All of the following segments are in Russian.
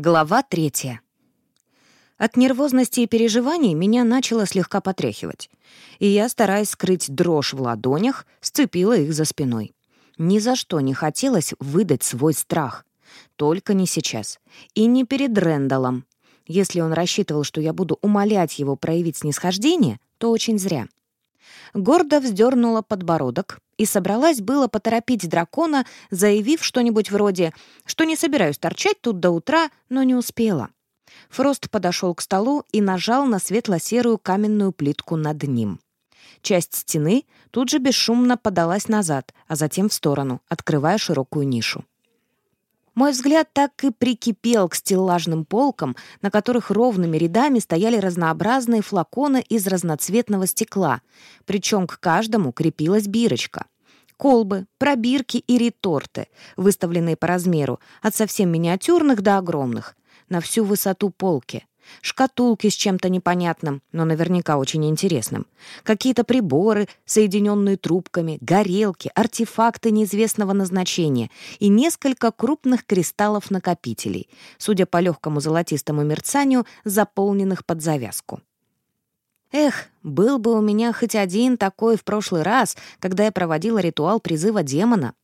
Глава третья. От нервозности и переживаний меня начало слегка потряхивать, и я, стараясь скрыть дрожь в ладонях, сцепила их за спиной. Ни за что не хотелось выдать свой страх. Только не сейчас. И не перед Рэндаллом. Если он рассчитывал, что я буду умолять его проявить снисхождение, то очень зря. Гордо вздернула подбородок и собралась было поторопить дракона, заявив что-нибудь вроде что не собираюсь торчать тут до утра, но не успела. Фрост подошел к столу и нажал на светло-серую каменную плитку над ним. Часть стены тут же бесшумно подалась назад, а затем в сторону, открывая широкую нишу. Мой взгляд так и прикипел к стеллажным полкам, на которых ровными рядами стояли разнообразные флаконы из разноцветного стекла, причем к каждому крепилась бирочка. Колбы, пробирки и реторты, выставленные по размеру, от совсем миниатюрных до огромных, на всю высоту полки шкатулки с чем-то непонятным, но наверняка очень интересным, какие-то приборы, соединенные трубками, горелки, артефакты неизвестного назначения и несколько крупных кристаллов-накопителей, судя по легкому золотистому мерцанию, заполненных под завязку. Эх, был бы у меня хоть один такой в прошлый раз, когда я проводила ритуал призыва демона.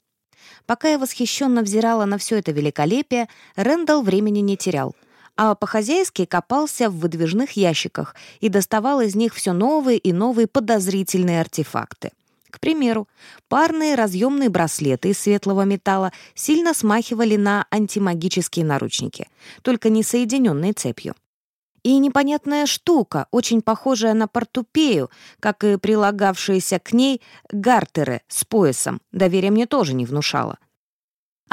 Пока я восхищенно взирала на все это великолепие, Рэндалл времени не терял — а по-хозяйски копался в выдвижных ящиках и доставал из них все новые и новые подозрительные артефакты. К примеру, парные разъемные браслеты из светлого металла сильно смахивали на антимагические наручники, только не соединенные цепью. И непонятная штука, очень похожая на портупею, как и прилагавшиеся к ней гартеры с поясом, доверия мне тоже не внушала.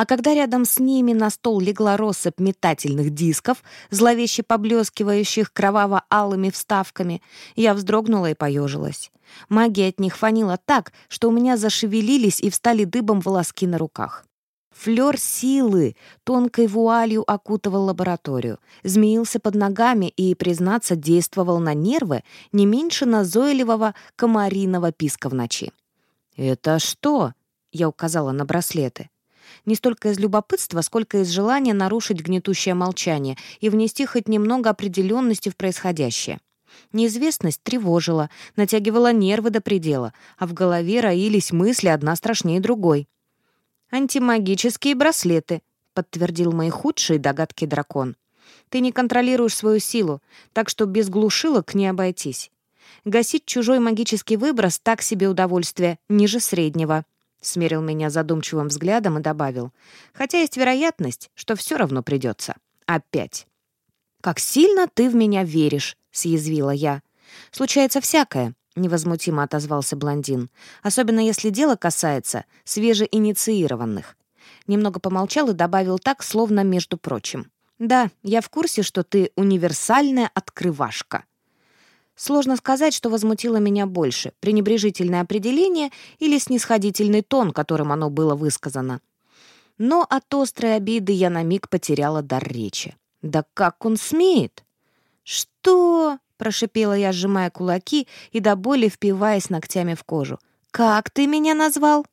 А когда рядом с ними на стол легла россыпь метательных дисков, зловеще поблескивающих кроваво-алыми вставками, я вздрогнула и поежилась. Магия от них фанила так, что у меня зашевелились и встали дыбом волоски на руках. Флёр силы тонкой вуалью окутывал лабораторию, змеился под ногами и, признаться, действовал на нервы не меньше назойливого комариного писка в ночи. «Это что?» — я указала на браслеты не столько из любопытства, сколько из желания нарушить гнетущее молчание и внести хоть немного определенности в происходящее. Неизвестность тревожила, натягивала нервы до предела, а в голове роились мысли одна страшнее другой. «Антимагические браслеты», — подтвердил мои худшие догадки дракон. «Ты не контролируешь свою силу, так что без глушилок не обойтись. Гасить чужой магический выброс — так себе удовольствие, ниже среднего. Смерил меня задумчивым взглядом и добавил. «Хотя есть вероятность, что все равно придется. Опять». «Как сильно ты в меня веришь», — съязвила я. «Случается всякое», — невозмутимо отозвался блондин. «Особенно если дело касается свежеинициированных». Немного помолчал и добавил так, словно между прочим. «Да, я в курсе, что ты универсальная открывашка». Сложно сказать, что возмутило меня больше, пренебрежительное определение или снисходительный тон, которым оно было высказано. Но от острой обиды я на миг потеряла дар речи. «Да как он смеет?» «Что?» — прошипела я, сжимая кулаки и до боли впиваясь ногтями в кожу. «Как ты меня назвал?»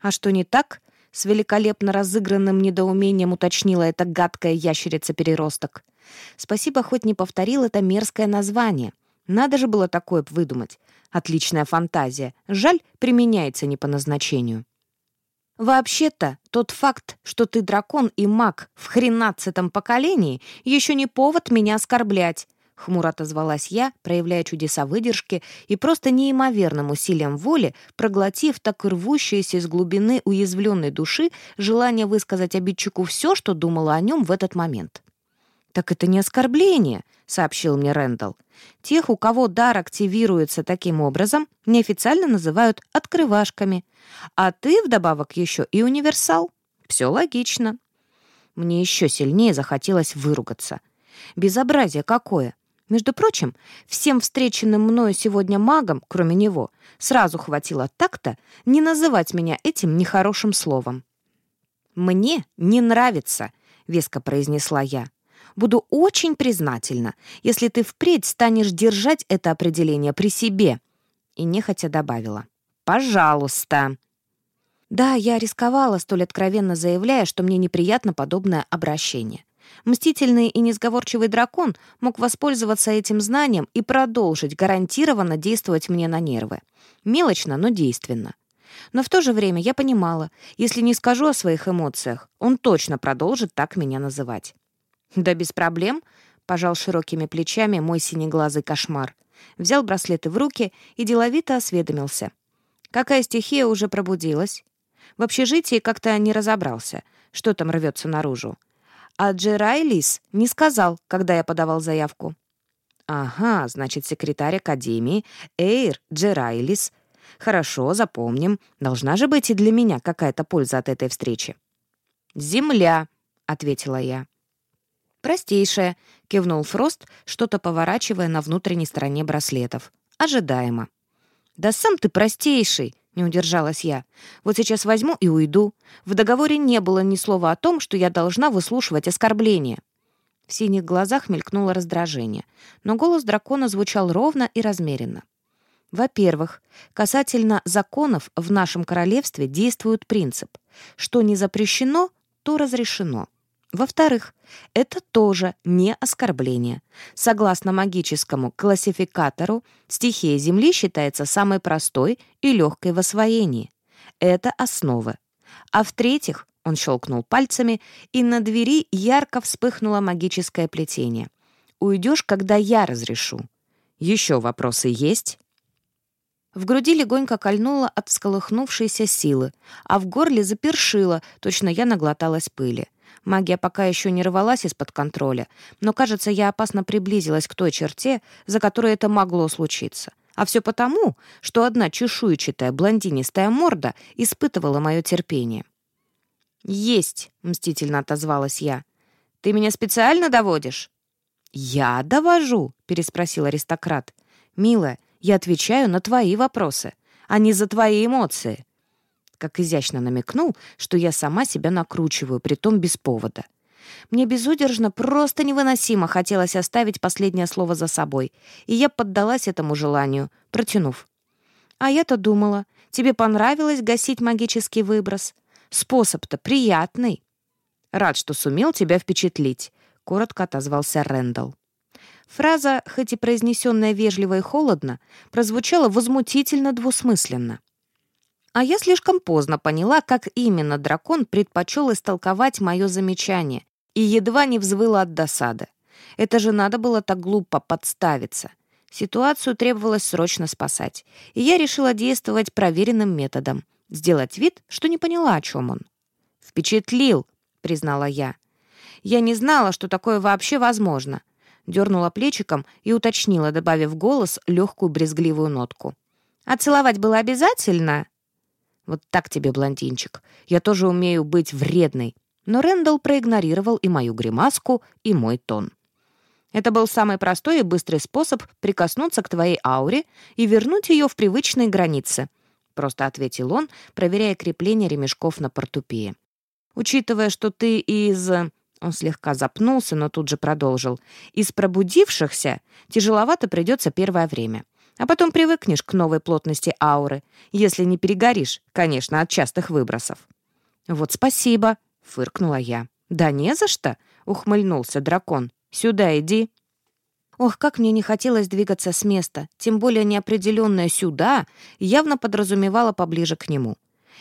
«А что не так?» — с великолепно разыгранным недоумением уточнила эта гадкая ящерица-переросток. «Спасибо, хоть не повторил это мерзкое название». Надо же было такое выдумать. Отличная фантазия. Жаль, применяется не по назначению. Вообще-то, тот факт, что ты дракон и маг в хренадцатом поколении, еще не повод меня оскорблять. Хмуро отозвалась я, проявляя чудеса выдержки и просто неимоверным усилием воли, проглотив так рвущееся из глубины уязвленной души желание высказать обидчику все, что думала о нем в этот момент. «Так это не оскорбление», — сообщил мне Рэндалл. «Тех, у кого дар активируется таким образом, неофициально называют открывашками. А ты, вдобавок, еще и универсал. Все логично». Мне еще сильнее захотелось выругаться. Безобразие какое! Между прочим, всем встреченным мною сегодня магам, кроме него, сразу хватило так-то не называть меня этим нехорошим словом. «Мне не нравится», — веско произнесла я. Буду очень признательна, если ты впредь станешь держать это определение при себе». И нехотя добавила. «Пожалуйста». Да, я рисковала, столь откровенно заявляя, что мне неприятно подобное обращение. Мстительный и несговорчивый дракон мог воспользоваться этим знанием и продолжить гарантированно действовать мне на нервы. Мелочно, но действенно. Но в то же время я понимала, если не скажу о своих эмоциях, он точно продолжит так меня называть. «Да без проблем», — пожал широкими плечами мой синеглазый кошмар. Взял браслеты в руки и деловито осведомился. «Какая стихия уже пробудилась?» В общежитии как-то не разобрался, что там рвется наружу. А Джерайлис не сказал, когда я подавал заявку. «Ага, значит, секретарь Академии Эйр Джерайлис. Хорошо, запомним. Должна же быть и для меня какая-то польза от этой встречи». «Земля», — ответила я. «Простейшая», — кивнул Фрост, что-то поворачивая на внутренней стороне браслетов. «Ожидаемо». «Да сам ты простейший», не удержалась я. «Вот сейчас возьму и уйду. В договоре не было ни слова о том, что я должна выслушивать оскорбления». В синих глазах мелькнуло раздражение, но голос дракона звучал ровно и размеренно. Во-первых, касательно законов в нашем королевстве действует принцип «что не запрещено, то разрешено». Во-вторых, это тоже не оскорбление. Согласно магическому классификатору, стихия Земли считается самой простой и легкой в освоении. Это основы. А в-третьих, он щелкнул пальцами, и на двери ярко вспыхнуло магическое плетение. «Уйдешь, когда я разрешу». «Еще вопросы есть?» В груди легонько кольнуло от всколыхнувшейся силы, а в горле запершило, точно я наглоталась пыли. Магия пока еще не рвалась из-под контроля, но, кажется, я опасно приблизилась к той черте, за которой это могло случиться. А все потому, что одна чешуйчатая блондинистая морда испытывала мое терпение. «Есть», — мстительно отозвалась я. «Ты меня специально доводишь?» «Я довожу?» — переспросил аристократ. «Милая, я отвечаю на твои вопросы, а не за твои эмоции как изящно намекнул, что я сама себя накручиваю, притом без повода. Мне безудержно, просто невыносимо хотелось оставить последнее слово за собой, и я поддалась этому желанию, протянув. «А я-то думала, тебе понравилось гасить магический выброс. Способ-то приятный». «Рад, что сумел тебя впечатлить», — коротко отозвался Рэндалл. Фраза, хоть и произнесенная вежливо и холодно, прозвучала возмутительно двусмысленно. А я слишком поздно поняла, как именно дракон предпочел истолковать мое замечание, и едва не взвыла от досады. Это же надо было так глупо подставиться. Ситуацию требовалось срочно спасать, и я решила действовать проверенным методом — сделать вид, что не поняла, о чем он. «Впечатлил», — признала я. «Я не знала, что такое вообще возможно», — дернула плечиком и уточнила, добавив голос легкую брезгливую нотку. «А целовать было обязательно?» Вот так тебе, блондинчик. Я тоже умею быть вредной. Но Рэндалл проигнорировал и мою гримаску, и мой тон. Это был самый простой и быстрый способ прикоснуться к твоей ауре и вернуть ее в привычные границы. Просто ответил он, проверяя крепление ремешков на портупее. Учитывая, что ты из... Он слегка запнулся, но тут же продолжил. «Из пробудившихся тяжеловато придется первое время. А потом привыкнешь к новой плотности ауры, если не перегоришь, конечно, от частых выбросов. «Вот спасибо», — фыркнула я. «Да не за что», — ухмыльнулся дракон. «Сюда иди». Ох, как мне не хотелось двигаться с места, тем более неопределенное «сюда» явно подразумевало поближе к нему.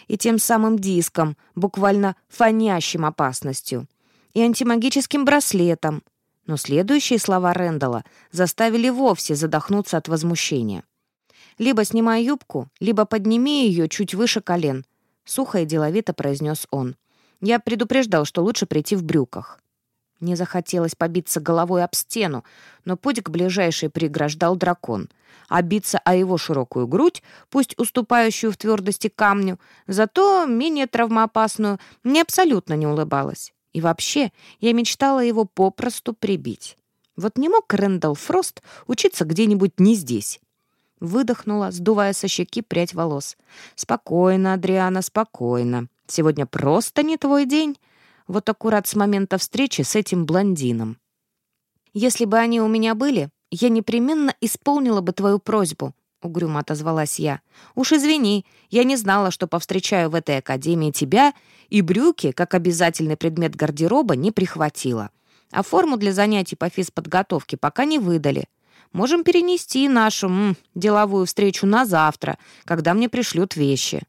И тем самым диском, буквально фонящим опасностью. И антимагическим браслетом, но следующие слова Рэндала заставили вовсе задохнуться от возмущения. «Либо снимай юбку, либо подними ее чуть выше колен», — сухо и деловито произнес он. «Я предупреждал, что лучше прийти в брюках». Мне захотелось побиться головой об стену, но путь к ближайшей преграждал дракон. А биться о его широкую грудь, пусть уступающую в твердости камню, зато менее травмоопасную, мне абсолютно не улыбалось. И вообще, я мечтала его попросту прибить. Вот не мог Рэндалл Фрост учиться где-нибудь не здесь. Выдохнула, сдувая со щеки прядь волос. «Спокойно, Адриана, спокойно. Сегодня просто не твой день. Вот аккурат с момента встречи с этим блондином. Если бы они у меня были, я непременно исполнила бы твою просьбу», — угрюмо отозвалась я. «Уж извини, я не знала, что повстречаю в этой академии тебя и брюки, как обязательный предмет гардероба, не прихватила. А форму для занятий по физподготовке пока не выдали. Можем перенести нашу м, деловую встречу на завтра, когда мне пришлют вещи».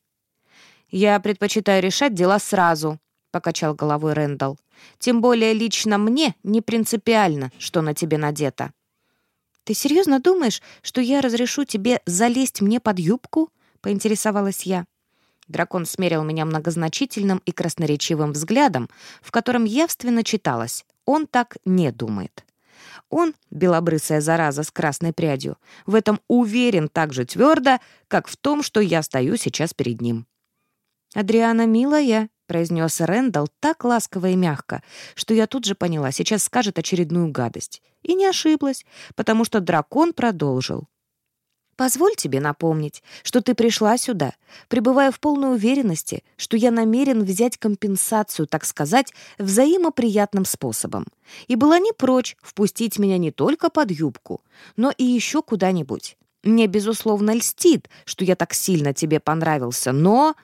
«Я предпочитаю решать дела сразу», — покачал головой Рэндалл. «Тем более лично мне не принципиально, что на тебе надето». «Ты серьезно думаешь, что я разрешу тебе залезть мне под юбку?» — поинтересовалась я. Дракон смерил меня многозначительным и красноречивым взглядом, в котором явственно читалось «он так не думает». Он, белобрысая зараза с красной прядью, в этом уверен так же твердо, как в том, что я стою сейчас перед ним. «Адриана, милая», — произнес Рэндалл так ласково и мягко, что я тут же поняла, сейчас скажет очередную гадость. И не ошиблась, потому что дракон продолжил. Позволь тебе напомнить, что ты пришла сюда, пребывая в полной уверенности, что я намерен взять компенсацию, так сказать, взаимоприятным способом, и была не прочь впустить меня не только под юбку, но и еще куда-нибудь. Мне, безусловно, льстит, что я так сильно тебе понравился, но...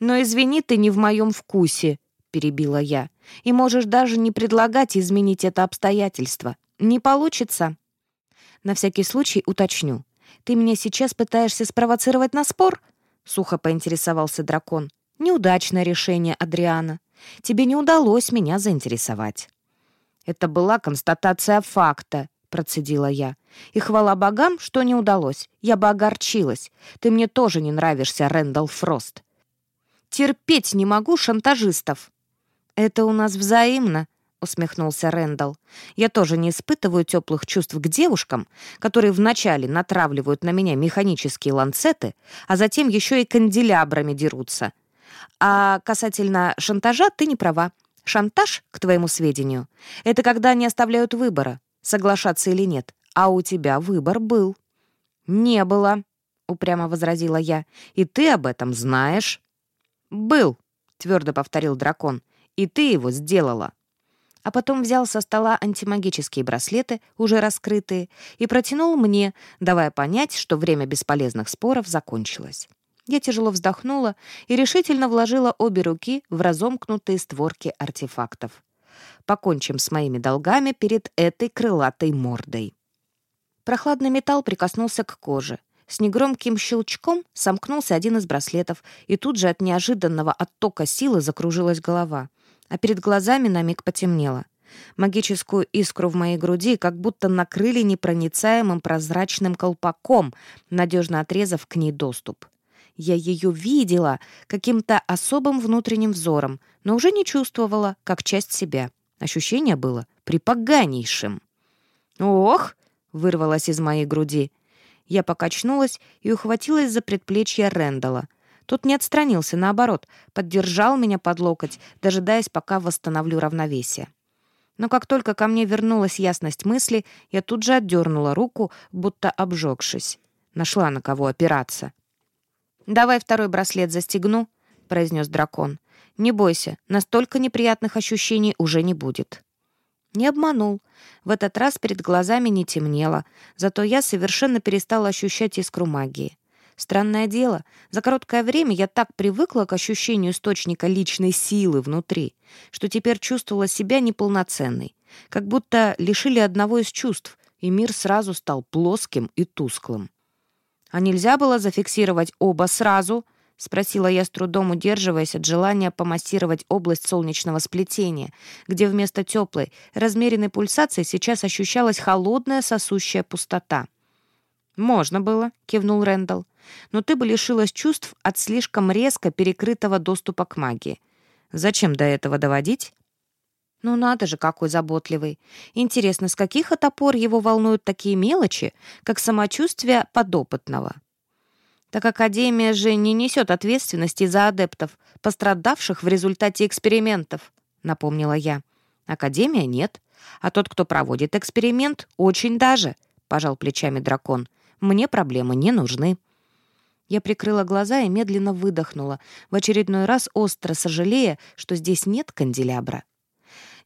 Но, извини, ты не в моем вкусе, — перебила я, — и можешь даже не предлагать изменить это обстоятельство. Не получится. На всякий случай уточню. Ты меня сейчас пытаешься спровоцировать на спор?» — сухо поинтересовался дракон. «Неудачное решение, Адриана. Тебе не удалось меня заинтересовать». «Это была констатация факта», — процедила я. «И хвала богам, что не удалось. Я бы огорчилась. Ты мне тоже не нравишься, Рэндалл Фрост. Терпеть не могу шантажистов». «Это у нас взаимно», — усмехнулся Рэндалл. «Я тоже не испытываю теплых чувств к девушкам, которые вначале натравливают на меня механические ланцеты, а затем еще и канделябрами дерутся. А касательно шантажа ты не права. Шантаж, к твоему сведению, это когда не оставляют выбора, соглашаться или нет. А у тебя выбор был». «Не было», — упрямо возразила я. «И ты об этом знаешь». «Был», — твердо повторил дракон. «И ты его сделала» а потом взял со стола антимагические браслеты, уже раскрытые, и протянул мне, давая понять, что время бесполезных споров закончилось. Я тяжело вздохнула и решительно вложила обе руки в разомкнутые створки артефактов. Покончим с моими долгами перед этой крылатой мордой. Прохладный металл прикоснулся к коже. С негромким щелчком сомкнулся один из браслетов, и тут же от неожиданного оттока силы закружилась голова — а перед глазами на миг потемнело. Магическую искру в моей груди как будто накрыли непроницаемым прозрачным колпаком, надежно отрезав к ней доступ. Я ее видела каким-то особым внутренним взором, но уже не чувствовала, как часть себя. Ощущение было припоганейшим. «Ох!» — вырвалось из моей груди. Я покачнулась и ухватилась за предплечье Рэндала — Тот не отстранился, наоборот, поддержал меня под локоть, дожидаясь, пока восстановлю равновесие. Но как только ко мне вернулась ясность мысли, я тут же отдернула руку, будто обжегшись. Нашла на кого опираться. «Давай второй браслет застегну», — произнес дракон. «Не бойся, настолько неприятных ощущений уже не будет». Не обманул. В этот раз перед глазами не темнело, зато я совершенно перестала ощущать искру магии. Странное дело, за короткое время я так привыкла к ощущению источника личной силы внутри, что теперь чувствовала себя неполноценной, как будто лишили одного из чувств, и мир сразу стал плоским и тусклым. «А нельзя было зафиксировать оба сразу?» — спросила я с трудом, удерживаясь от желания помассировать область солнечного сплетения, где вместо теплой, размеренной пульсации сейчас ощущалась холодная сосущая пустота. «Можно было», — кивнул Рэндалл но ты бы лишилась чувств от слишком резко перекрытого доступа к магии. Зачем до этого доводить? Ну надо же, какой заботливый. Интересно, с каких от опор его волнуют такие мелочи, как самочувствие подопытного? Так Академия же не несет ответственности за адептов, пострадавших в результате экспериментов, напомнила я. Академия нет, а тот, кто проводит эксперимент, очень даже, пожал плечами дракон. Мне проблемы не нужны. Я прикрыла глаза и медленно выдохнула, в очередной раз остро сожалея, что здесь нет канделябра.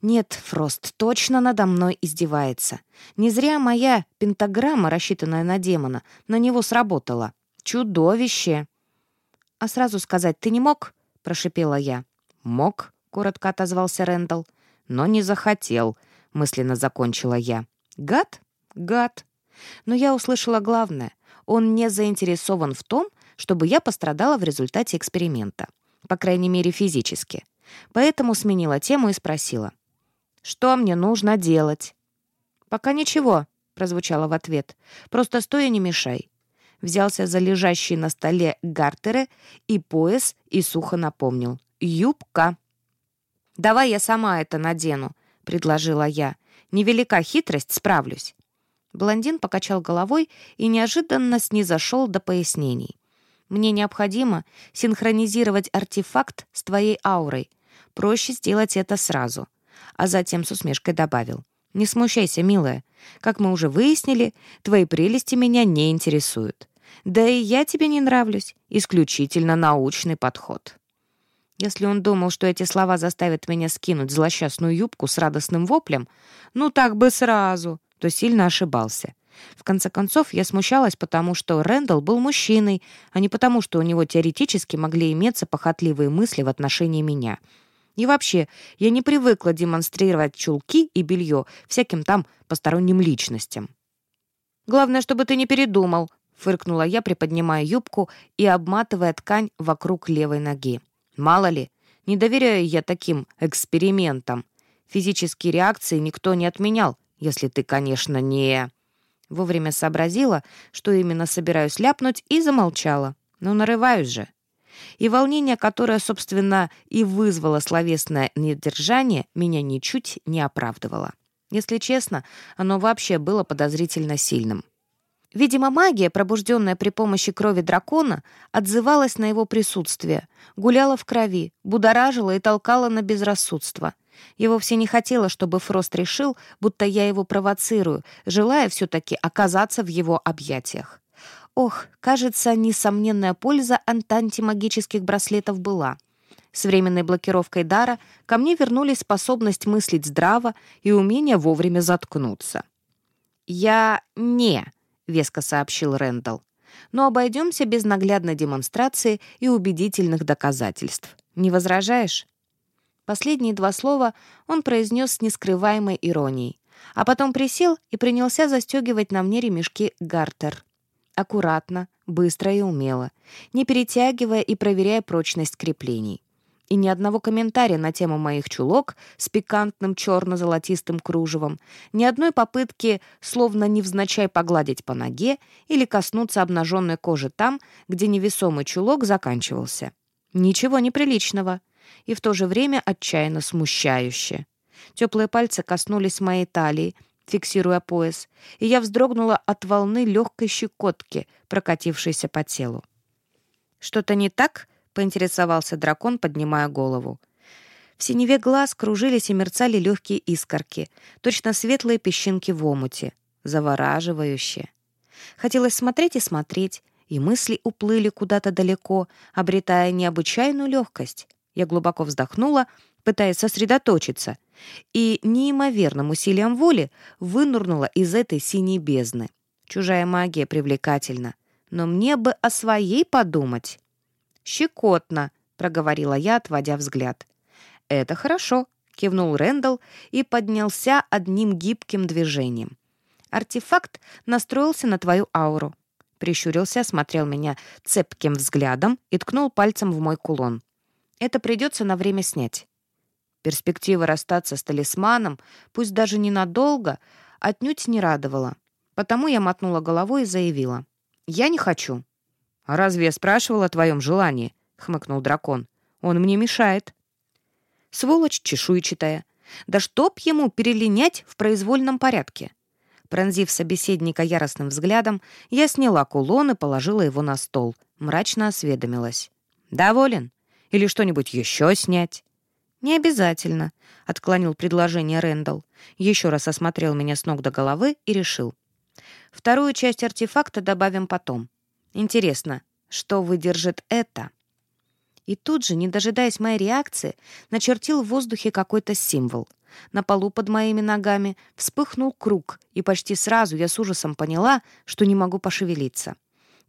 Нет, Фрост точно надо мной издевается. Не зря моя пентаграмма, рассчитанная на демона, на него сработала. Чудовище! «А сразу сказать ты не мог?» — прошипела я. «Мог», — коротко отозвался Рэндалл. «Но не захотел. мысленно закончила я. «Гад? Гад!» Но я услышала главное. Он не заинтересован в том, чтобы я пострадала в результате эксперимента. По крайней мере, физически. Поэтому сменила тему и спросила. «Что мне нужно делать?» «Пока ничего», — прозвучало в ответ. «Просто стой и не мешай». Взялся за лежащие на столе гартеры и пояс и сухо напомнил. «Юбка». «Давай я сама это надену», — предложила я. «Невелика хитрость, справлюсь». Блондин покачал головой и неожиданно снизошел до пояснений. «Мне необходимо синхронизировать артефакт с твоей аурой. Проще сделать это сразу». А затем с усмешкой добавил. «Не смущайся, милая. Как мы уже выяснили, твои прелести меня не интересуют. Да и я тебе не нравлюсь. Исключительно научный подход». Если он думал, что эти слова заставят меня скинуть злосчастную юбку с радостным воплем, ну так бы сразу, то сильно ошибался. В конце концов, я смущалась, потому что Рэндалл был мужчиной, а не потому, что у него теоретически могли иметься похотливые мысли в отношении меня. И вообще, я не привыкла демонстрировать чулки и белье всяким там посторонним личностям. «Главное, чтобы ты не передумал», — фыркнула я, приподнимая юбку и обматывая ткань вокруг левой ноги. «Мало ли, не доверяю я таким экспериментам. Физические реакции никто не отменял, если ты, конечно, не...» Вовремя сообразила, что именно собираюсь ляпнуть, и замолчала. «Ну, нарываюсь же». И волнение, которое, собственно, и вызвало словесное недержание, меня ничуть не оправдывало. Если честно, оно вообще было подозрительно сильным. Видимо, магия, пробужденная при помощи крови дракона, отзывалась на его присутствие, гуляла в крови, будоражила и толкала на безрассудство. Я вовсе не хотела, чтобы Фрост решил, будто я его провоцирую, желая все-таки оказаться в его объятиях. Ох, кажется, несомненная польза от антимагических браслетов была. С временной блокировкой дара ко мне вернулись способность мыслить здраво и умение вовремя заткнуться. «Я не», — веско сообщил Рэндалл. «Но обойдемся без наглядной демонстрации и убедительных доказательств. Не возражаешь?» Последние два слова он произнес с нескрываемой иронией, а потом присел и принялся застегивать на мне ремешки гартер. Аккуратно, быстро и умело, не перетягивая и проверяя прочность креплений и ни одного комментария на тему моих чулок с пикантным черно-золотистым кружевом, ни одной попытки словно невзначай погладить по ноге или коснуться обнаженной кожи там, где невесомый чулок заканчивался. Ничего неприличного и в то же время отчаянно смущающе. Теплые пальцы коснулись моей талии, фиксируя пояс, и я вздрогнула от волны легкой щекотки, прокатившейся по телу. «Что-то не так?» — поинтересовался дракон, поднимая голову. В синеве глаз кружились и мерцали легкие искорки, точно светлые песчинки в омуте. Завораживающе. Хотелось смотреть и смотреть, и мысли уплыли куда-то далеко, обретая необычайную легкость. Я глубоко вздохнула, пытаясь сосредоточиться, и неимоверным усилием воли вынурнула из этой синей бездны. Чужая магия привлекательна, но мне бы о своей подумать. «Щекотно», — проговорила я, отводя взгляд. «Это хорошо», — кивнул Рэндалл и поднялся одним гибким движением. «Артефакт настроился на твою ауру». Прищурился, осмотрел меня цепким взглядом и ткнул пальцем в мой кулон. «Это придется на время снять». Перспектива расстаться с талисманом, пусть даже ненадолго, отнюдь не радовала. Потому я мотнула головой и заявила. «Я не хочу». «А разве я спрашивал о твоем желании?» — хмыкнул дракон. «Он мне мешает». Сволочь чешуйчатая. Да чтоб ему перелинять в произвольном порядке. Пронзив собеседника яростным взглядом, я сняла кулон и положила его на стол. Мрачно осведомилась. «Доволен? Или что-нибудь еще снять?» «Не обязательно», — отклонил предложение Рэндалл. Еще раз осмотрел меня с ног до головы и решил. «Вторую часть артефакта добавим потом. Интересно, что выдержит это? И тут же, не дожидаясь моей реакции, начертил в воздухе какой-то символ. На полу под моими ногами вспыхнул круг, и почти сразу я с ужасом поняла, что не могу пошевелиться.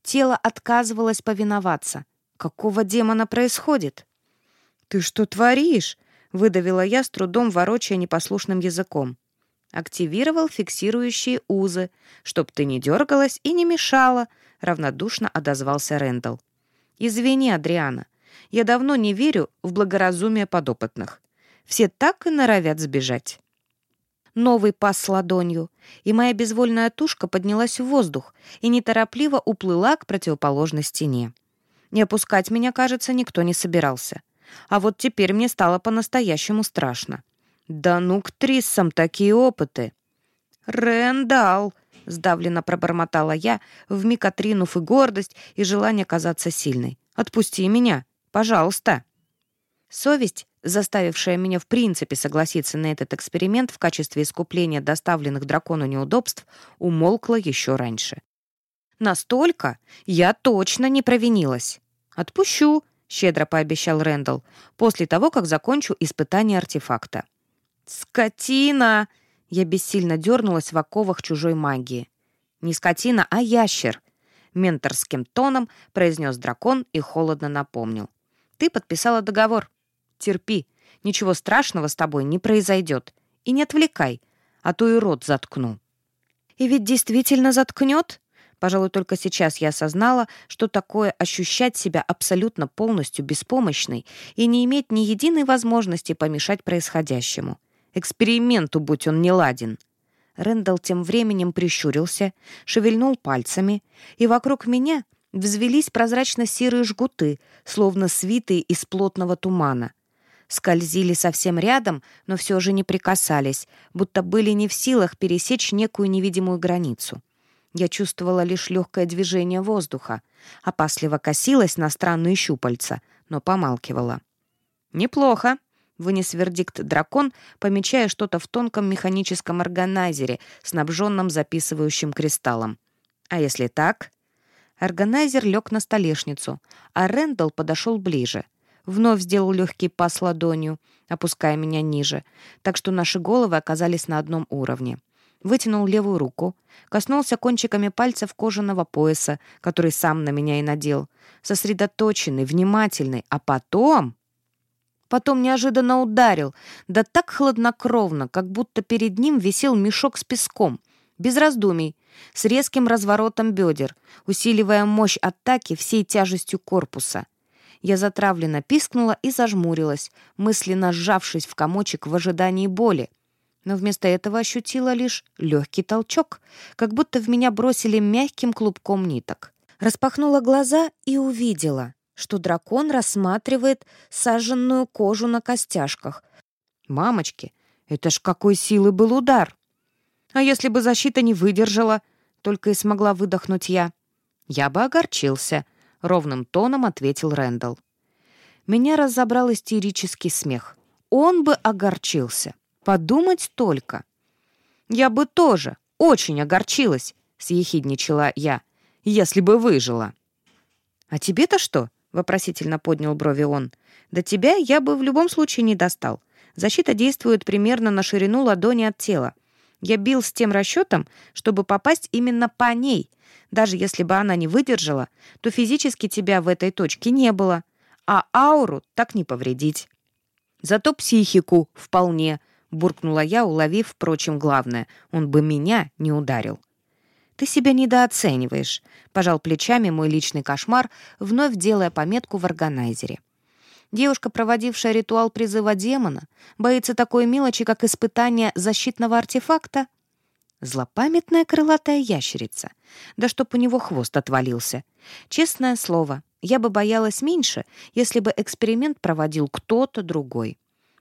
Тело отказывалось повиноваться. Какого демона происходит? «Ты что творишь?» — выдавила я, с трудом ворочая непослушным языком. Активировал фиксирующие узы, чтоб ты не дергалась и не мешала, равнодушно отозвался Рэндалл. Извини, Адриана, я давно не верю в благоразумие подопытных. Все так и норовят сбежать. Новый пас ладонью, и моя безвольная тушка поднялась в воздух и неторопливо уплыла к противоположной стене. Не опускать меня, кажется, никто не собирался. А вот теперь мне стало по-настоящему страшно. Да ну к триссам такие опыты! «Рэндалл!» — сдавленно пробормотала я, вмиг отринув и гордость, и желание казаться сильной. «Отпусти меня! Пожалуйста!» Совесть, заставившая меня в принципе согласиться на этот эксперимент в качестве искупления доставленных дракону неудобств, умолкла еще раньше. Настолько я точно не провинилась. «Отпущу», — щедро пообещал Рэндалл, после того, как закончу испытание артефакта. «Скотина!» — я бессильно дернулась в оковах чужой магии. «Не скотина, а ящер», — менторским тоном произнес дракон и холодно напомнил. «Ты подписала договор. Терпи, ничего страшного с тобой не произойдет. И не отвлекай, а то и рот заткну». «И ведь действительно заткнет?» Пожалуй, только сейчас я осознала, что такое ощущать себя абсолютно полностью беспомощной и не иметь ни единой возможности помешать происходящему. Эксперименту, будь он неладен. Рэндалл тем временем прищурился, шевельнул пальцами, и вокруг меня взвелись прозрачно-серые жгуты, словно свитые из плотного тумана. Скользили совсем рядом, но все же не прикасались, будто были не в силах пересечь некую невидимую границу. Я чувствовала лишь легкое движение воздуха, опасливо косилась на странные щупальца, но помалкивала. «Неплохо», — вынес вердикт дракон, помечая что-то в тонком механическом органайзере, снабженном записывающим кристаллом. «А если так?» Органайзер лег на столешницу, а Рэндалл подошел ближе. Вновь сделал легкий пас ладонью, опуская меня ниже, так что наши головы оказались на одном уровне вытянул левую руку, коснулся кончиками пальцев кожаного пояса, который сам на меня и надел, сосредоточенный, внимательный, а потом... Потом неожиданно ударил, да так хладнокровно, как будто перед ним висел мешок с песком, без раздумий, с резким разворотом бедер, усиливая мощь атаки всей тяжестью корпуса. Я затравленно пискнула и зажмурилась, мысленно сжавшись в комочек в ожидании боли но вместо этого ощутила лишь легкий толчок, как будто в меня бросили мягким клубком ниток. Распахнула глаза и увидела, что дракон рассматривает саженную кожу на костяшках. «Мамочки, это ж какой силы был удар!» «А если бы защита не выдержала?» — только и смогла выдохнуть я. «Я бы огорчился», — ровным тоном ответил Рэндалл. Меня разобрал истерический смех. Он бы огорчился. Подумать только. Я бы тоже очень огорчилась, съехидничала я, если бы выжила. А тебе-то что? Вопросительно поднял брови он. До тебя я бы в любом случае не достал. Защита действует примерно на ширину ладони от тела. Я бил с тем расчетом, чтобы попасть именно по ней. Даже если бы она не выдержала, то физически тебя в этой точке не было. А ауру так не повредить. Зато психику вполне, буркнула я, уловив, впрочем, главное. Он бы меня не ударил. «Ты себя недооцениваешь», — пожал плечами мой личный кошмар, вновь делая пометку в органайзере. Девушка, проводившая ритуал призыва демона, боится такой мелочи, как испытание защитного артефакта? Злопамятная крылатая ящерица. Да чтоб у него хвост отвалился. Честное слово, я бы боялась меньше, если бы эксперимент проводил кто-то другой.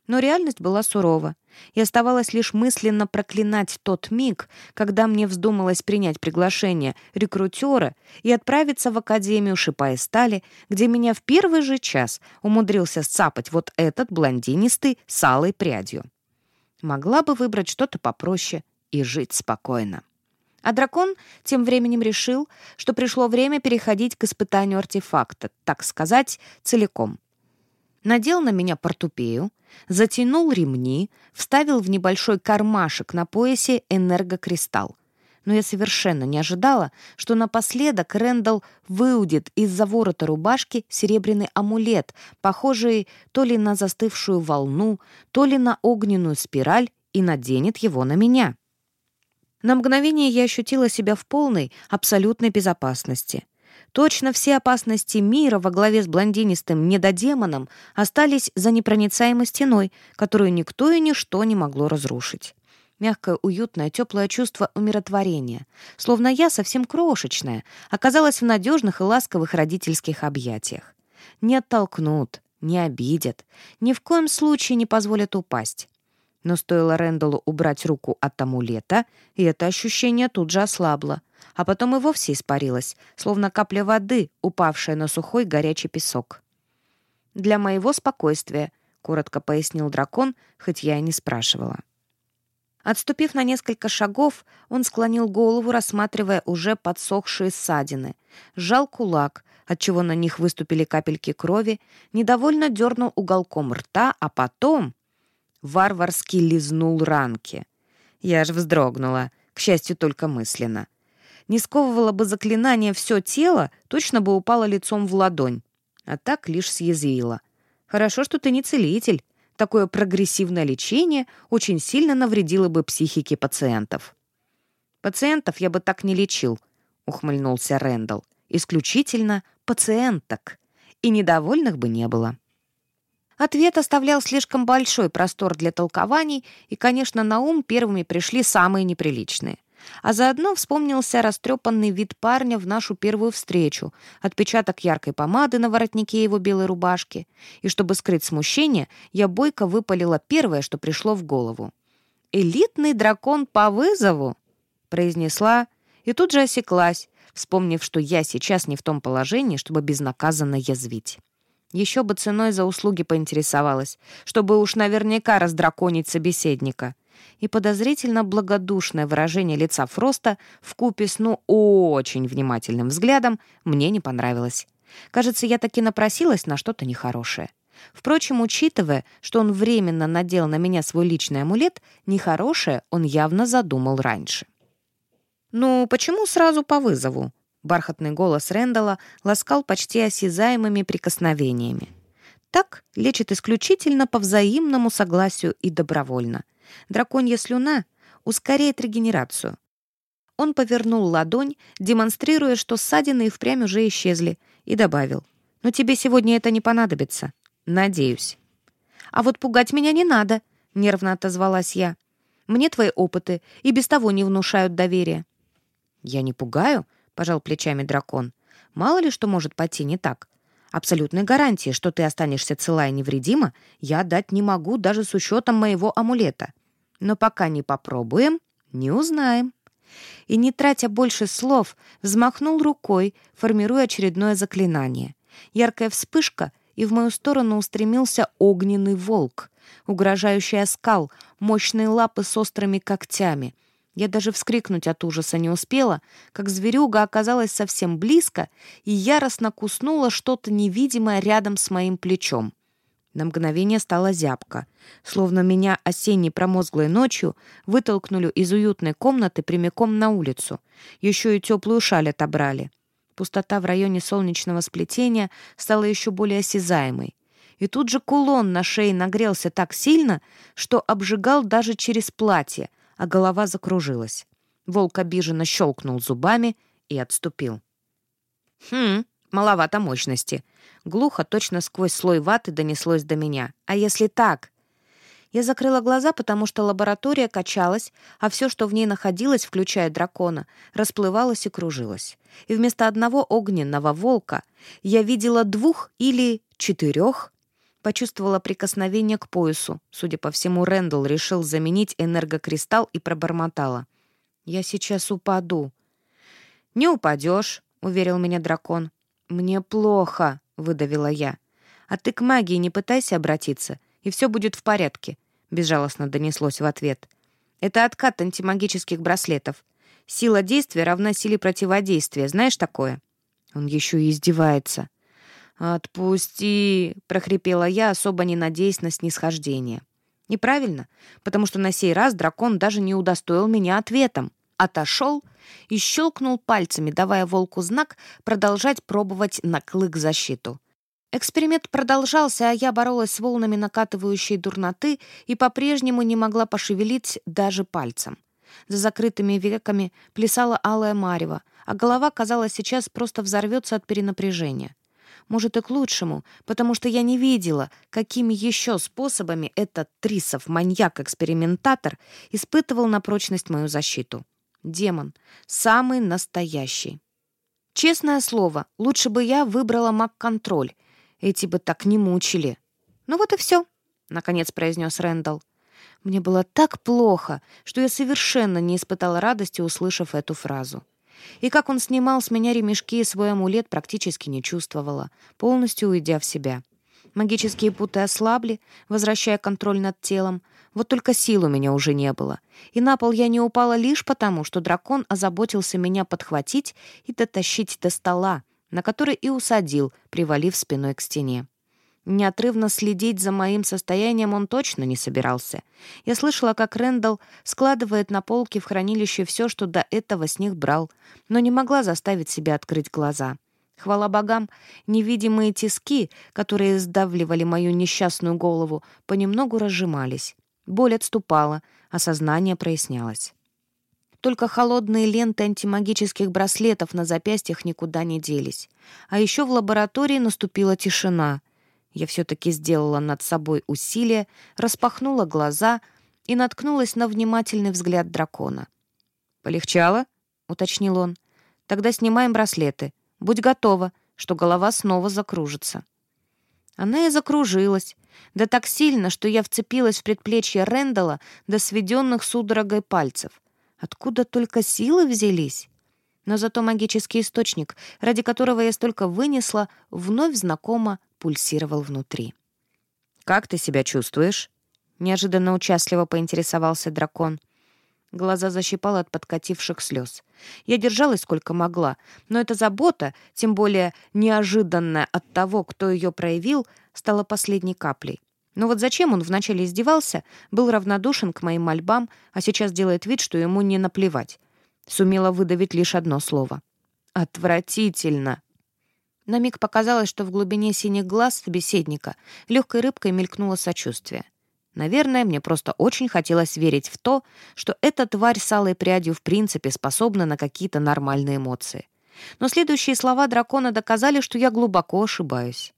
Но реальность была сурова, и оставалось лишь мысленно проклинать тот миг, когда мне вздумалось принять приглашение рекрутера и отправиться в Академию шипа и стали, где меня в первый же час умудрился сцапать вот этот блондинистый с алой прядью. Могла бы выбрать что-то попроще и жить спокойно. А дракон тем временем решил, что пришло время переходить к испытанию артефакта, так сказать, целиком надел на меня портупею, затянул ремни, вставил в небольшой кармашек на поясе энергокристалл. Но я совершенно не ожидала, что напоследок Рэндалл выудит из-за ворота рубашки серебряный амулет, похожий то ли на застывшую волну, то ли на огненную спираль, и наденет его на меня. На мгновение я ощутила себя в полной, абсолютной безопасности. Точно все опасности мира во главе с блондинистым недодемоном остались за непроницаемой стеной, которую никто и ничто не могло разрушить. Мягкое, уютное, теплое чувство умиротворения, словно я, совсем крошечная, оказалась в надежных и ласковых родительских объятиях. Не оттолкнут, не обидят, ни в коем случае не позволят упасть. Но стоило Рэндаллу убрать руку от амулета, и это ощущение тут же ослабло — а потом и вовсе испарилась, словно капля воды, упавшая на сухой горячий песок. «Для моего спокойствия», — коротко пояснил дракон, хоть я и не спрашивала. Отступив на несколько шагов, он склонил голову, рассматривая уже подсохшие ссадины, сжал кулак, отчего на них выступили капельки крови, недовольно дернул уголком рта, а потом варварски лизнул ранки. Я аж вздрогнула, к счастью, только мысленно не сковывало бы заклинание все тело, точно бы упало лицом в ладонь. А так лишь съязвила. «Хорошо, что ты не целитель. Такое прогрессивное лечение очень сильно навредило бы психике пациентов». «Пациентов я бы так не лечил», — ухмыльнулся Рэндалл. «Исключительно пациенток. И недовольных бы не было». Ответ оставлял слишком большой простор для толкований, и, конечно, на ум первыми пришли самые неприличные. А заодно вспомнился растрепанный вид парня в нашу первую встречу, отпечаток яркой помады на воротнике его белой рубашки. И чтобы скрыть смущение, я бойко выпалила первое, что пришло в голову. «Элитный дракон по вызову!» произнесла и тут же осеклась, вспомнив, что я сейчас не в том положении, чтобы безнаказанно язвить. Еще бы ценой за услуги поинтересовалась, чтобы уж наверняка раздраконить собеседника и подозрительно благодушное выражение лица Фроста в купе с ну очень внимательным взглядом мне не понравилось. Кажется, я таки напросилась на что-то нехорошее. Впрочем, учитывая, что он временно надел на меня свой личный амулет, нехорошее он явно задумал раньше. «Ну, почему сразу по вызову?» Бархатный голос Рэндала ласкал почти осязаемыми прикосновениями. Так лечит исключительно по взаимному согласию и добровольно. Драконья слюна ускоряет регенерацию. Он повернул ладонь, демонстрируя, что ссадины и впрямь уже исчезли, и добавил. «Но тебе сегодня это не понадобится. Надеюсь». «А вот пугать меня не надо», — нервно отозвалась я. «Мне твои опыты и без того не внушают доверия». «Я не пугаю», — пожал плечами дракон. «Мало ли что может пойти не так. Абсолютной гарантии, что ты останешься цела и невредима, я дать не могу даже с учетом моего амулета. Но пока не попробуем, не узнаем. И, не тратя больше слов, взмахнул рукой, формируя очередное заклинание. Яркая вспышка, и в мою сторону устремился огненный волк, угрожающий оскал, мощные лапы с острыми когтями — я даже вскрикнуть от ужаса не успела, как зверюга оказалась совсем близко и яростно куснула что-то невидимое рядом с моим плечом. На мгновение стало зябко, словно меня осенней промозглой ночью вытолкнули из уютной комнаты прямиком на улицу. Еще и теплую шаль отобрали. Пустота в районе солнечного сплетения стала еще более осязаемой. И тут же кулон на шее нагрелся так сильно, что обжигал даже через платье — а голова закружилась. Волк обиженно щелкнул зубами и отступил. «Хм, маловато мощности». Глухо, точно сквозь слой ваты донеслось до меня. «А если так?» Я закрыла глаза, потому что лаборатория качалась, а все, что в ней находилось, включая дракона, расплывалось и кружилось. И вместо одного огненного волка я видела двух или четырех Почувствовала прикосновение к поясу. Судя по всему, Рэндалл решил заменить энергокристалл и пробормотала. «Я сейчас упаду». «Не упадешь», — уверил меня дракон. «Мне плохо», — выдавила я. «А ты к магии не пытайся обратиться, и все будет в порядке», — безжалостно донеслось в ответ. «Это откат антимагических браслетов. Сила действия равна силе противодействия. Знаешь такое?» Он еще и издевается. «Отпусти!» — прохрипела я, особо не надеясь на снисхождение. Неправильно, потому что на сей раз дракон даже не удостоил меня ответом. Отошел и щелкнул пальцами, давая волку знак продолжать пробовать на клык защиту. Эксперимент продолжался, а я боролась с волнами накатывающей дурноты и по-прежнему не могла пошевелить даже пальцем. За закрытыми веками плясала алая марева, а голова, казалось, сейчас просто взорвется от перенапряжения. Может, и к лучшему, потому что я не видела, какими еще способами этот Трисов, маньяк-экспериментатор, испытывал на прочность мою защиту. Демон. Самый настоящий. Честное слово, лучше бы я выбрала маг-контроль. Эти бы так не мучили. Ну вот и все, — наконец произнес Рэндалл. Мне было так плохо, что я совершенно не испытала радости, услышав эту фразу. И как он снимал с меня ремешки и свой амулет, практически не чувствовала, полностью уйдя в себя. Магические путы ослабли, возвращая контроль над телом. Вот только сил у меня уже не было. И на пол я не упала лишь потому, что дракон озаботился меня подхватить и дотащить до стола, на который и усадил, привалив спиной к стене. Неотрывно следить за моим состоянием он точно не собирался. Я слышала, как Рэндалл складывает на полке в хранилище все, что до этого с них брал, но не могла заставить себя открыть глаза. Хвала богам, невидимые тиски, которые сдавливали мою несчастную голову, понемногу разжимались. Боль отступала, а сознание прояснялось. Только холодные ленты антимагических браслетов на запястьях никуда не делись. А еще в лаборатории наступила тишина — я все-таки сделала над собой усилие, распахнула глаза и наткнулась на внимательный взгляд дракона. «Полегчало?» — уточнил он. «Тогда снимаем браслеты. Будь готова, что голова снова закружится». Она и закружилась, да так сильно, что я вцепилась в предплечье Рэндала до сведенных судорогой пальцев. Откуда только силы взялись? Но зато магический источник, ради которого я столько вынесла, вновь знакомо пульсировал внутри. «Как ты себя чувствуешь?» — неожиданно участливо поинтересовался дракон. Глаза защипало от подкативших слез. Я держалась сколько могла, но эта забота, тем более неожиданная от того, кто ее проявил, стала последней каплей. Но вот зачем он вначале издевался, был равнодушен к моим мольбам, а сейчас делает вид, что ему не наплевать. Сумела выдавить лишь одно слово. «Отвратительно!» На миг показалось, что в глубине синих глаз собеседника легкой рыбкой мелькнуло сочувствие. Наверное, мне просто очень хотелось верить в то, что эта тварь с алой прядью в принципе способна на какие-то нормальные эмоции. Но следующие слова дракона доказали, что я глубоко ошибаюсь.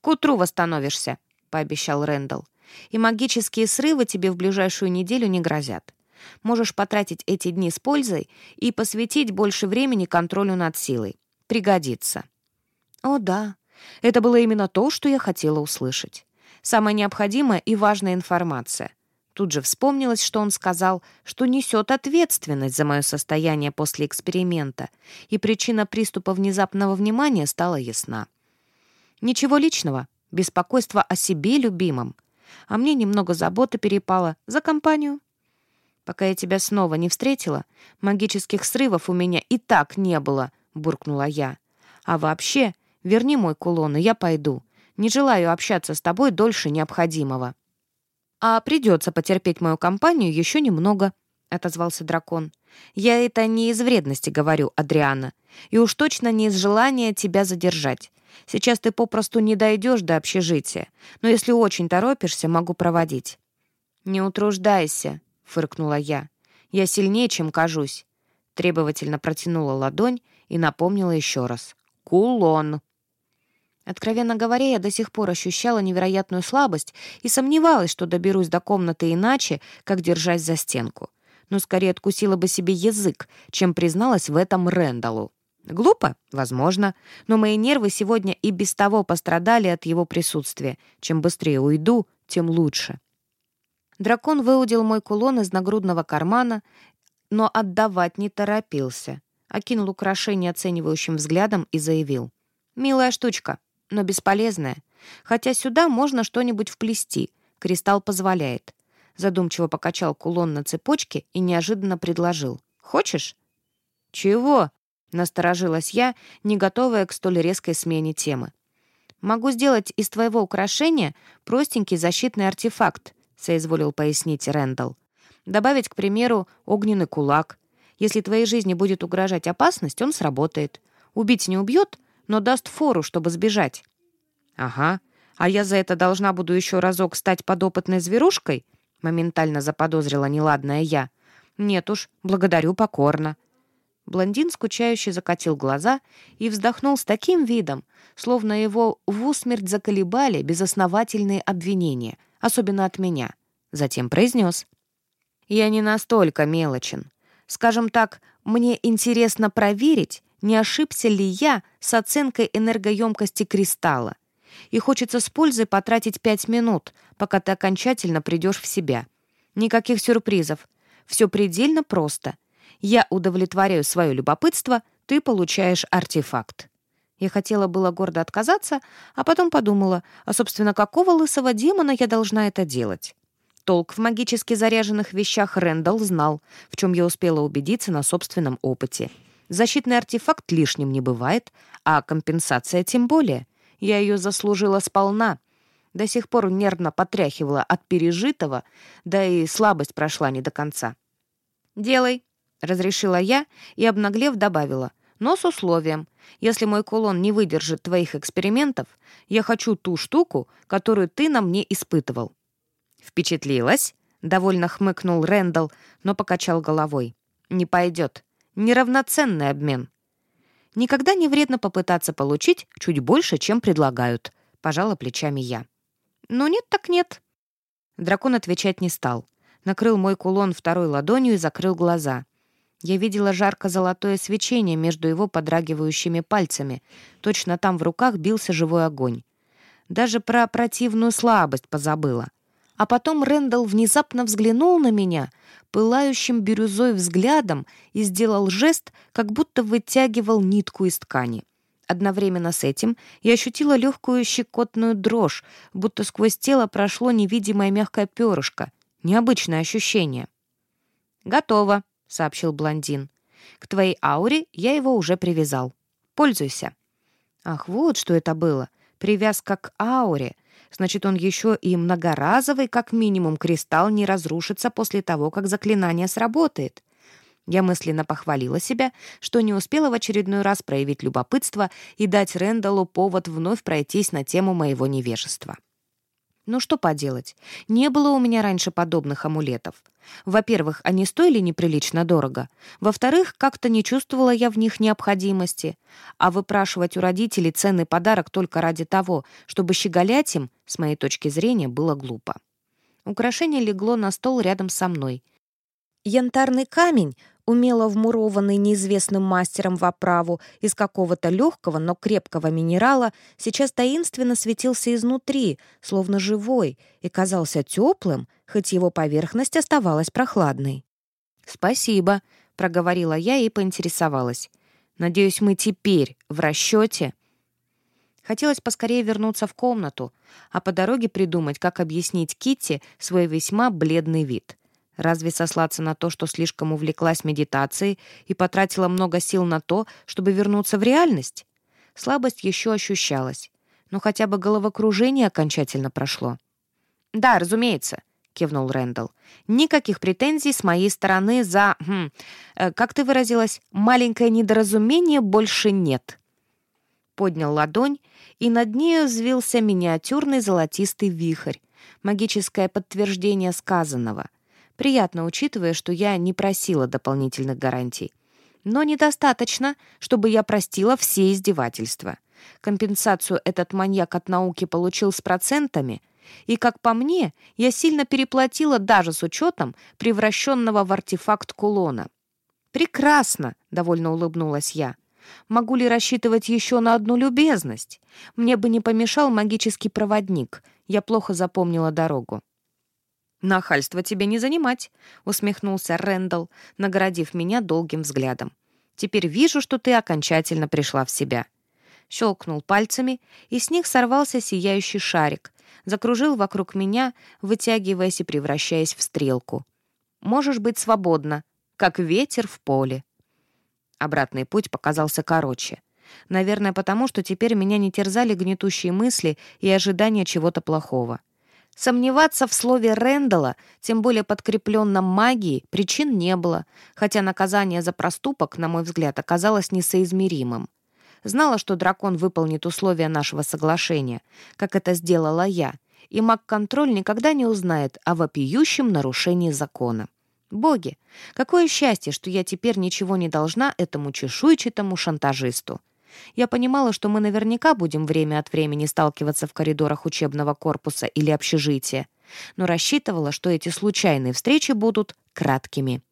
«К утру восстановишься», — пообещал Рэндалл. «И магические срывы тебе в ближайшую неделю не грозят. Можешь потратить эти дни с пользой и посвятить больше времени контролю над силой. Пригодится». О да, это было именно то, что я хотела услышать. Самая необходимая и важная информация. Тут же вспомнилось, что он сказал, что несет ответственность за мое состояние после эксперимента, и причина приступа внезапного внимания стала ясна. Ничего личного, беспокойство о себе любимом. А мне немного заботы перепало за компанию. Пока я тебя снова не встретила, магических срывов у меня и так не было, буркнула я. А вообще, Верни мой кулон, и я пойду. Не желаю общаться с тобой дольше необходимого». «А придется потерпеть мою компанию еще немного», — отозвался дракон. «Я это не из вредности говорю, Адриана, и уж точно не из желания тебя задержать. Сейчас ты попросту не дойдешь до общежития, но если очень торопишься, могу проводить». «Не утруждайся», — фыркнула я. «Я сильнее, чем кажусь». Требовательно протянула ладонь и напомнила еще раз. «Кулон». Откровенно говоря, я до сих пор ощущала невероятную слабость и сомневалась, что доберусь до комнаты иначе, как держась за стенку. Но скорее откусила бы себе язык, чем призналась в этом Рэндаллу. Глупо? Возможно. Но мои нервы сегодня и без того пострадали от его присутствия. Чем быстрее уйду, тем лучше. Дракон выудил мой кулон из нагрудного кармана, но отдавать не торопился. Окинул украшение оценивающим взглядом и заявил. «Милая штучка но бесполезная. Хотя сюда можно что-нибудь вплести. Кристалл позволяет. Задумчиво покачал кулон на цепочке и неожиданно предложил. «Хочешь?» «Чего?» — насторожилась я, не готовая к столь резкой смене темы. «Могу сделать из твоего украшения простенький защитный артефакт», — соизволил пояснить Рэндалл. «Добавить, к примеру, огненный кулак. Если твоей жизни будет угрожать опасность, он сработает. Убить не убьет, но даст фору, чтобы сбежать». «Ага. А я за это должна буду еще разок стать подопытной зверушкой?» моментально заподозрила неладная я. «Нет уж, благодарю покорно». Блондин скучающе закатил глаза и вздохнул с таким видом, словно его в усмерть заколебали безосновательные обвинения, особенно от меня. Затем произнес. «Я не настолько мелочен. Скажем так, мне интересно проверить, не ошибся ли я с оценкой энергоемкости кристалла. И хочется с пользой потратить пять минут, пока ты окончательно придешь в себя. Никаких сюрпризов. Все предельно просто. Я удовлетворяю свое любопытство, ты получаешь артефакт. Я хотела было гордо отказаться, а потом подумала, а, собственно, какого лысого демона я должна это делать? Толк в магически заряженных вещах Рэндалл знал, в чем я успела убедиться на собственном опыте. Защитный артефакт лишним не бывает, а компенсация тем более. Я ее заслужила сполна. До сих пор нервно потряхивала от пережитого, да и слабость прошла не до конца. «Делай», — разрешила я и, обнаглев, добавила, «но с условием. Если мой кулон не выдержит твоих экспериментов, я хочу ту штуку, которую ты на мне испытывал». «Впечатлилась?» — довольно хмыкнул Рэндалл, но покачал головой. «Не пойдет. Неравноценный обмен». «Никогда не вредно попытаться получить чуть больше, чем предлагают», — пожала плечами я. «Ну нет так нет». Дракон отвечать не стал. Накрыл мой кулон второй ладонью и закрыл глаза. Я видела жарко-золотое свечение между его подрагивающими пальцами. Точно там в руках бился живой огонь. Даже про противную слабость позабыла. А потом Рэндалл внезапно взглянул на меня, пылающим бирюзой взглядом, и сделал жест, как будто вытягивал нитку из ткани. Одновременно с этим я ощутила легкую щекотную дрожь, будто сквозь тело прошло невидимое мягкое перышко. Необычное ощущение. «Готово», — сообщил блондин. «К твоей ауре я его уже привязал. Пользуйся». Ах, вот что это было. Привязка к ауре. Значит, он еще и многоразовый, как минимум, кристалл не разрушится после того, как заклинание сработает. Я мысленно похвалила себя, что не успела в очередной раз проявить любопытство и дать Рэндаллу повод вновь пройтись на тему моего невежества. Ну что поделать, не было у меня раньше подобных амулетов. Во-первых, они стоили неприлично дорого. Во-вторых, как-то не чувствовала я в них необходимости. А выпрашивать у родителей ценный подарок только ради того, чтобы щеголять им, с моей точки зрения, было глупо. Украшение легло на стол рядом со мной. Янтарный камень умело вмурованный неизвестным мастером в оправу из какого-то легкого, но крепкого минерала, сейчас таинственно светился изнутри, словно живой, и казался теплым, хоть его поверхность оставалась прохладной. «Спасибо», — проговорила я и поинтересовалась. «Надеюсь, мы теперь в расчете?» Хотелось поскорее вернуться в комнату, а по дороге придумать, как объяснить Китти свой весьма бледный вид — Разве сослаться на то, что слишком увлеклась медитацией и потратила много сил на то, чтобы вернуться в реальность? Слабость еще ощущалась, но хотя бы головокружение окончательно прошло. «Да, разумеется», — кивнул Рэндалл. «Никаких претензий с моей стороны за, хм, э, как ты выразилась, маленькое недоразумение больше нет». Поднял ладонь, и над нею взвился миниатюрный золотистый вихрь, магическое подтверждение сказанного. Приятно, учитывая, что я не просила дополнительных гарантий. Но недостаточно, чтобы я простила все издевательства. Компенсацию этот маньяк от науки получил с процентами, и, как по мне, я сильно переплатила даже с учетом превращенного в артефакт кулона. «Прекрасно!» — довольно улыбнулась я. «Могу ли рассчитывать еще на одну любезность? Мне бы не помешал магический проводник. Я плохо запомнила дорогу». «Нахальство тебе не занимать», — усмехнулся Рэндалл, наградив меня долгим взглядом. «Теперь вижу, что ты окончательно пришла в себя». Щелкнул пальцами, и с них сорвался сияющий шарик, закружил вокруг меня, вытягиваясь и превращаясь в стрелку. «Можешь быть свободна, как ветер в поле». Обратный путь показался короче. Наверное, потому что теперь меня не терзали гнетущие мысли и ожидания чего-то плохого. Сомневаться в слове Рэндала, тем более подкрепленном магией, причин не было, хотя наказание за проступок, на мой взгляд, оказалось несоизмеримым. Знала, что дракон выполнит условия нашего соглашения, как это сделала я, и маг-контроль никогда не узнает о вопиющем нарушении закона. Боги, какое счастье, что я теперь ничего не должна этому чешуйчатому шантажисту. Я понимала, что мы наверняка будем время от времени сталкиваться в коридорах учебного корпуса или общежития, но рассчитывала, что эти случайные встречи будут краткими.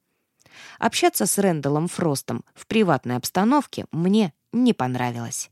Общаться с Рэндаллом Фростом в приватной обстановке мне не понравилось.